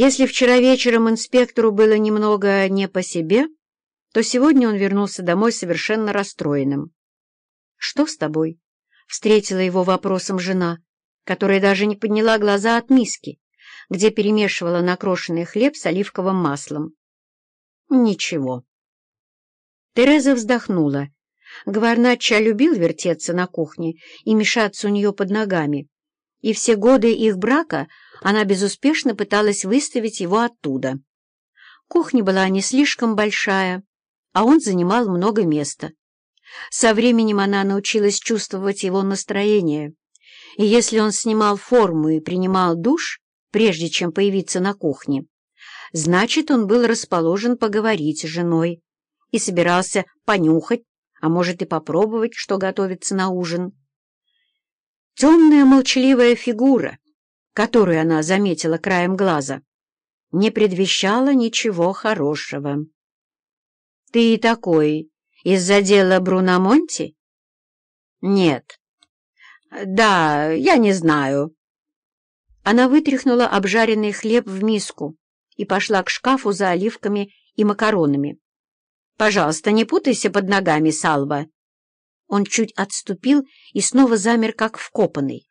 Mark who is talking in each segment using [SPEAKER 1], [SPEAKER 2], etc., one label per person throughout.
[SPEAKER 1] Если вчера вечером инспектору было немного не по себе, то сегодня он вернулся домой совершенно расстроенным. «Что с тобой?» — встретила его вопросом жена, которая даже не подняла глаза от миски, где перемешивала накрошенный хлеб с оливковым маслом. «Ничего». Тереза вздохнула. Гварнача любил вертеться на кухне и мешаться у нее под ногами, и все годы их брака она безуспешно пыталась выставить его оттуда. Кухня была не слишком большая, а он занимал много места. Со временем она научилась чувствовать его настроение, и если он снимал форму и принимал душ, прежде чем появиться на кухне, значит, он был расположен поговорить с женой и собирался понюхать, а может и попробовать, что готовится на ужин. Темная молчаливая фигура, которую она заметила краем глаза, не предвещала ничего хорошего. — Ты такой из-за дела Бруно Монти? — Нет. — Да, я не знаю. Она вытряхнула обжаренный хлеб в миску и пошла к шкафу за оливками и макаронами. «Пожалуйста, не путайся под ногами, Салва!» Он чуть отступил и снова замер, как вкопанный.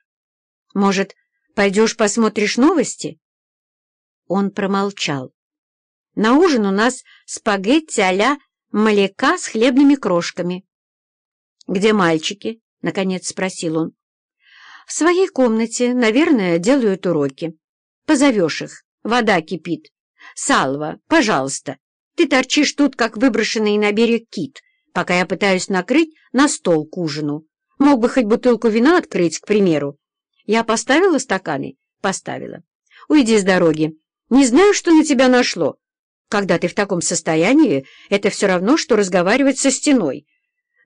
[SPEAKER 1] «Может, пойдешь посмотришь новости?» Он промолчал. «На ужин у нас спагетти а-ля маляка с хлебными крошками». «Где мальчики?» — наконец спросил он. «В своей комнате, наверное, делают уроки. Позовешь их, вода кипит. Салва, пожалуйста, ты торчишь тут, как выброшенный на берег кит» пока я пытаюсь накрыть на стол к ужину. Мог бы хоть бутылку вина открыть, к примеру. Я поставила стаканы? Поставила. Уйди с дороги. Не знаю, что на тебя нашло. Когда ты в таком состоянии, это все равно, что разговаривать со стеной.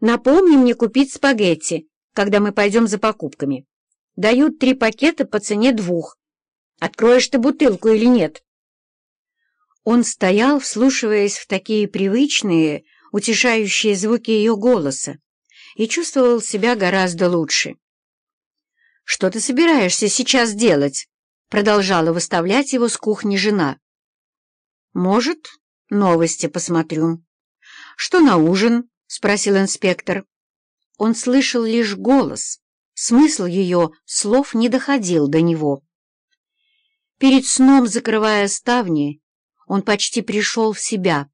[SPEAKER 1] Напомни мне купить спагетти, когда мы пойдем за покупками. Дают три пакета по цене двух. Откроешь ты бутылку или нет? Он стоял, вслушиваясь в такие привычные, утешающие звуки ее голоса, и чувствовал себя гораздо лучше. «Что ты собираешься сейчас делать?» — продолжала выставлять его с кухни жена. «Может, новости посмотрю». «Что на ужин?» — спросил инспектор. Он слышал лишь голос. Смысл ее слов не доходил до него. Перед сном, закрывая ставни, он почти пришел в себя.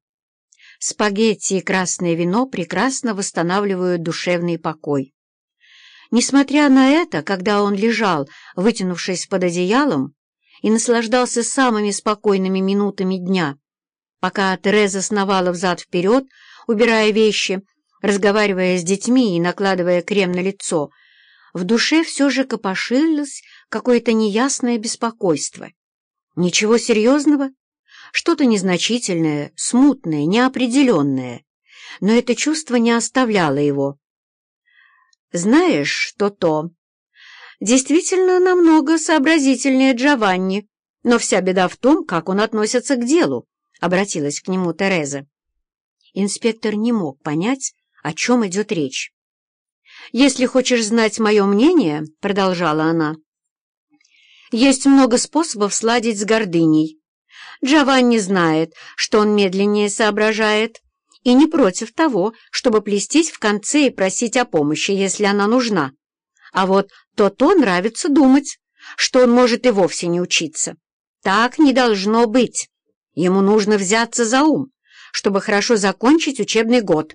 [SPEAKER 1] Спагетти и красное вино прекрасно восстанавливают душевный покой. Несмотря на это, когда он лежал, вытянувшись под одеялом, и наслаждался самыми спокойными минутами дня, пока Тереза сновала взад-вперед, убирая вещи, разговаривая с детьми и накладывая крем на лицо, в душе все же копошилось какое-то неясное беспокойство. Ничего серьезного, что-то незначительное, смутное, неопределенное, но это чувство не оставляло его. «Знаешь, что-то? Действительно намного сообразительнее Джованни, но вся беда в том, как он относится к делу», — обратилась к нему Тереза. Инспектор не мог понять, о чем идет речь. «Если хочешь знать мое мнение», — продолжала она, — «есть много способов сладить с гордыней. Джованни знает, что он медленнее соображает, и не против того, чтобы плестись в конце и просить о помощи, если она нужна. А вот то-то нравится думать, что он может и вовсе не учиться. Так не должно быть. Ему нужно взяться за ум, чтобы хорошо закончить учебный год.